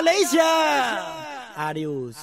Malaysia. Adios